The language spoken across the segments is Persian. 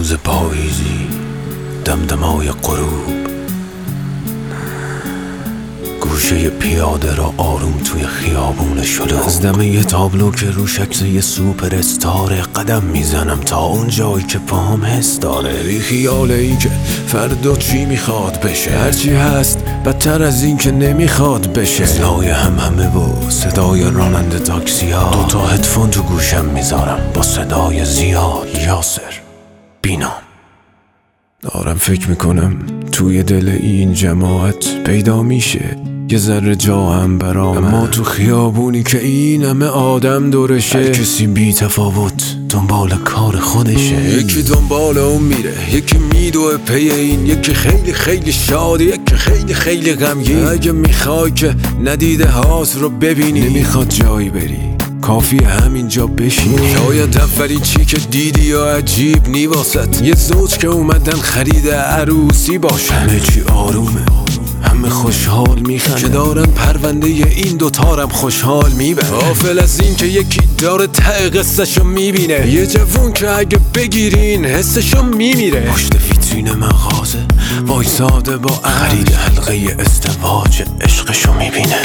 روز پاییزی دمدمای غروب. گوشه پیاده را آروم توی خیابون شده از دم یه تابلو که رو شکل یه سوپر استاره قدم می‌زنم تا اون جایی که پاهم حس داره. بی خیال ای که فردا چی می‌خواد بشه؟ هرچی هست بدتر از این که نمی‌خواد بشه. صدای هم همه و صدای راننده تاکسی ها. دو تا هدفون تو گوشم می‌ذارم. با صدای زیاد. یاسر. بینام دارم فکر می‌کنم توی دل این جماعت پیدا میشه. یه ذره جا هم برام. اما تو خیابونی که این همه آدم دورشه. هر کسی بی تفاوت دنبال کار خودشه. یکی دنبال اون میره یکی میدوه پی این یکی خیلی خیلی شاده یکی خیلی خیلی غمگین. اگه می‌خوای که ندیده هاست رو ببینی. نمی‌خواد جایی بری. کافی همینجا بشینی شاید اولی چی که دیدی یا عجیب نیواست. یه زوج که اومدن خرید عروسی باشه همه چی آرومه. همه خوشحال میخند که دارن پرونده این دوتارم خوشحال می‌بره غافل از این که یکی داره ته قصهشو می‌بینه. یه جوون که اگه بگیرین حسشو میمیره. پشت ویترین مغازه وایساده با خرید حلقه استواج عشقشو می‌بینه.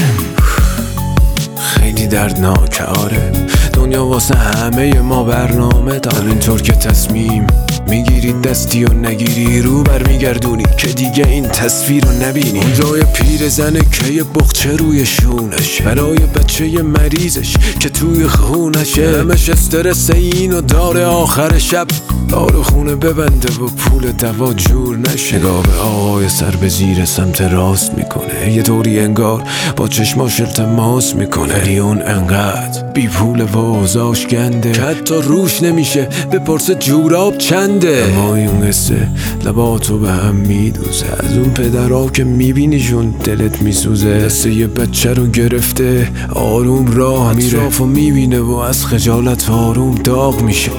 دردناک آره. دنیا واسه همه ما برنامه دار. اینطور که تصمیم می‌گیری دستی و نگیری رو برمیگردونی که دیگه این تصویر رو نبینی. اونجای پیر زنه که بخچه روی شونش. برای بچه مریضش که توی خونشه. همش استرس اینو داره آخر شب. دارو خونه ببنده و پول دوا جور نشه. نگاه به آقای سر به زیر سمت راست می‌کنه. یه طوری انگار با چشماش التماس می‌کنه. ولی اون انقدر بی پول و اوزاش گنده که حتی روش نمیشه. بپرسه جوراب چنده؟ اما این قصه لباتو به هم میدوزه. از اون پدرها که میبینیشون دلت میسوزه. دسته یه بچه رو گرفته آروم راه میره. اطرافو می‌بینه و از خجالت آروم داغ میشه.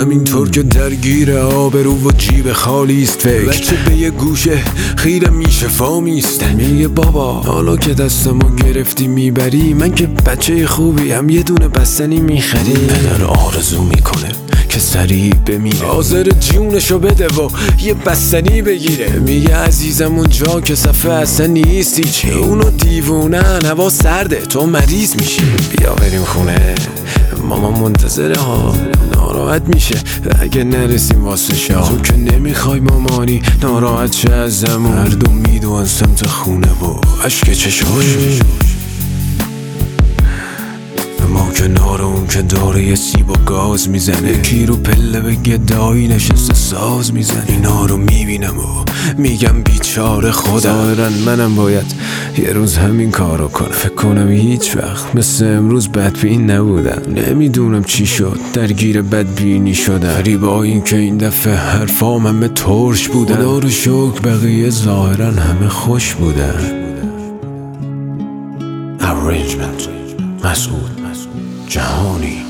همینطور که درگیر آبرو و جیب خالی است فکر. بچه به یه گوشه خیره میشه فامیست میگه بابا حالا که دستمو گرفتی می‌بری من که بچه خوبی هم یه دونه بستنی می‌خری. پدر آرزو می‌کنه که سریع بمیره. حاضر جونشو بده و یه بستنی بگیره. میگه عزیزم اونجا که صفحه اصلا نیستی چی؟ اونو دیوونن هوا سرده تو مریض میشی. بیا بریم خونه. ماما منتظره ها ناراحت میشه. اگه نرسیم واسه شام. تو که نمی‌خوای مامانی ناراحت شه هر دو میدون سمت خونه و عشق چشاش اما کنار اون که داره یه سیب و گاز می‌زنه. کی رو پله به گدایی نشسته ساز می‌زنه. اینا رو می‌بینم و میگم بیچاره خدا ظاهرا منم باید یه روز همین کارو کنم فکر کنم هیچ وقت. مثل امروز بدبین نبودم. نمی‌دونم چی شد. درگیر بدبینی شدم. غریبا این که این دفعه حرفام همه ترش بودن. خدا رو شکر بقیه ظاهرا همه خوش بودن. Arrangement. مسعود. جهانی.